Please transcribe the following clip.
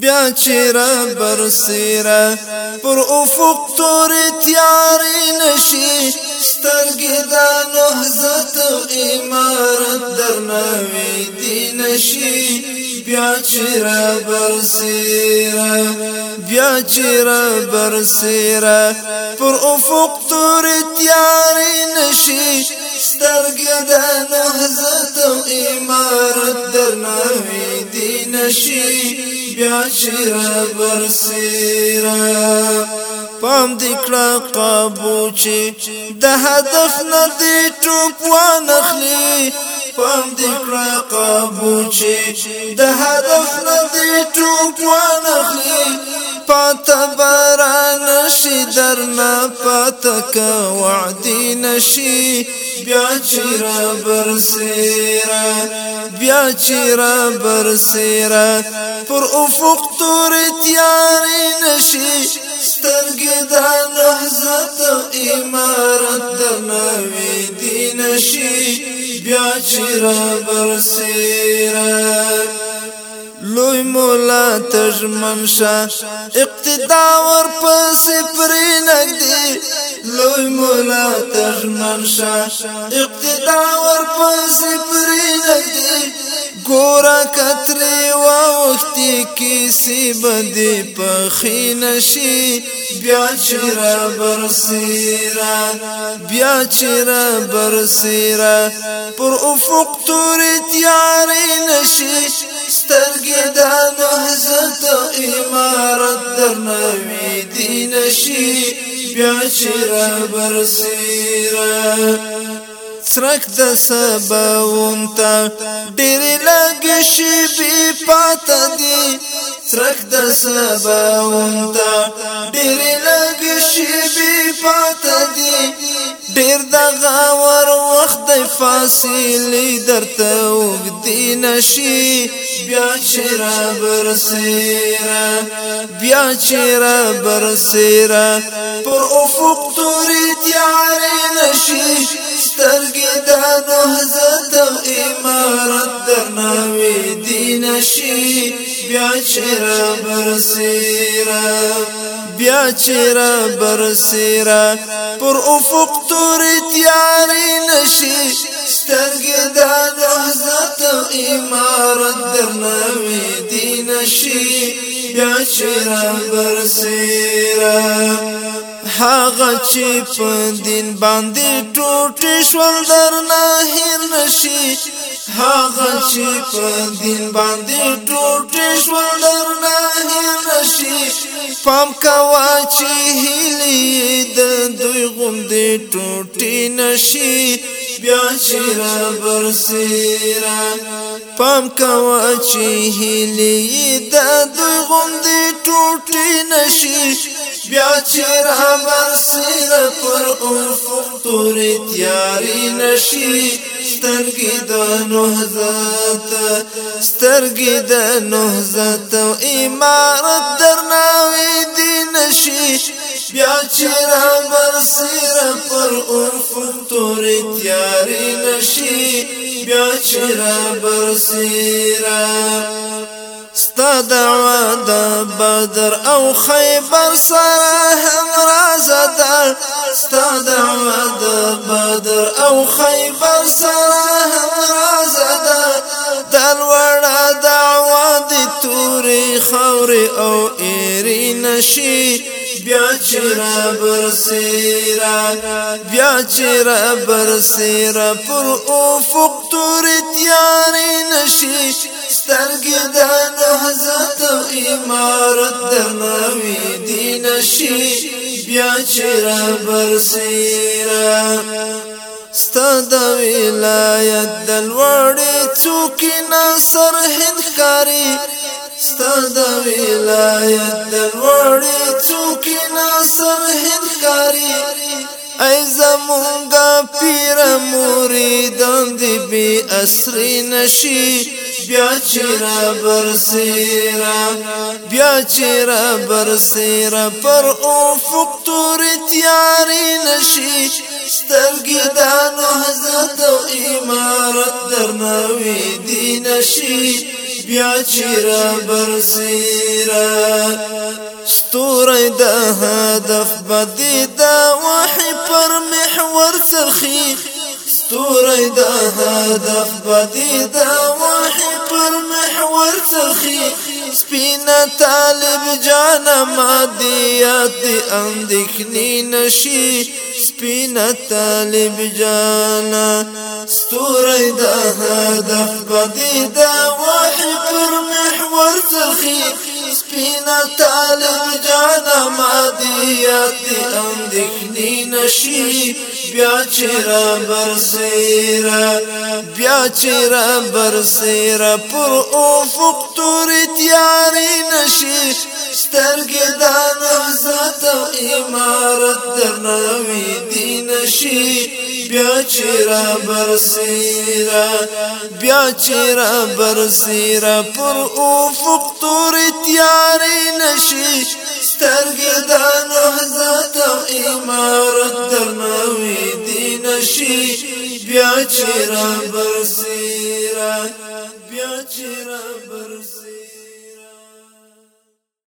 بیا چیرې برسیره پر افق تور تیارې نشي سترګې د نهضت امارت درنوي دي نشي بیا چیرې برسیره بیا چیرې برسیره پر افق تور تیارې نشي سترګې د نهضت امارت درنوي دي نشي بیا شیرا برسیرا پام دې کړه قابو چې د هدف نه دې چوپ وانخلي پام دې کړه قابو چې د هدف نه دې چوپ وانخلي پاته باران شي درنه پاتک وعدي نشي بیا چې را برسیرا بیا چې را برسیرا پر افق تور تیار نشي سترګې د نهضت امارت د نوې دین شي بیا چې را برسیرا لوی مولا تجمن شاه اقتدا ور پس پرې نګدي لوی مولا تجمن شا اقتدا ورپس پری نگدی گورا کتری و وقتی کسی بدی پخی نشی بیا چرا برسیرا بیا چرا برسیرا پر افق توری تیاری نشی سترگی دا نهزت ایمارا بیا چر برسیرا سرک د سباون تا ډیر لګ شي بي پات دي سرک د سباون تا ډیر لګ شي بي پات دي ډیر د غور وخت د فاصلې درته وګدي نشي بیا چې را برسيره بیا چې را برسيره پر افق تورې تیار نشي سترګې د حضرت امارت درناوي دي نشي بیا چې را برسيره بیا چیرا برسیرا پر افق توری تیاری يعني نشی سترګ دا د حضرت امارت درنوي دین نشی بیا چیرا برسیرا هغه چې په دین باندې ټوټه شول درنه هیر نشي هغه چې په دین باندې ټوټه شول درنه هیر نشي پام کوا چې هلي د دوی غم دې ټوټه نشي بیا چې را برسيره پام کوه چې هیلې د دغوندې ټوټې نشي بیا چې را برسېره پر افق تورې تیارې نشي سترګې د نهزت سترګې د نهزت او عمارت درنه بیا چرا برسر پر عرف تور تیاری نشی بیا چرا برسر ستا دعوا د بدر او خیبر سره همراز ده ستا دعوا د بدر او خیبر سره همراز ده دلوړه دعوا د تورې خاورې او ایرې نشي بیا چر برسیرا بیا چر برسیرا پر افق تور تیار نشی سترګې د حضرت امارت درنوي دین شي بیا چر برسیرا ستاد ولایت دلوړې څوک نصر هند کاری استاد ولایت دروړې څوک نه سرحد کاری ای زمونږه پیر مریدان دی بی اسر نشی بیا چیرا برسیرا بیا چیرا برسیرا پر او تور تیاری نشی سترګې نو حضرت او امارت درنوي دین نشی بیا چیرا برزیرا ستوری دا هدف بدی دا وحی پر محور سرخیخ ستوري دا هدف بدي دا وحی پر محور سخی سپین طالب جان مادیات اندکنی نشي سپین طالب جانا ستوري دا هدف بدي دا وحی پر محور سخی سپینا طالب جانا مادیات دی اندکنی نشی بیا چرا برسیرا بیا چرا برسیرا پر افق توری تیاری نشی سترګې دا نغزات او امارت درنوي دي نشي بیا چې را برسيره بیا چې را برسيره پر افق تور تیارې نشي سترګې د نهضت امارت درنوي دي نشي بیا چې را برسي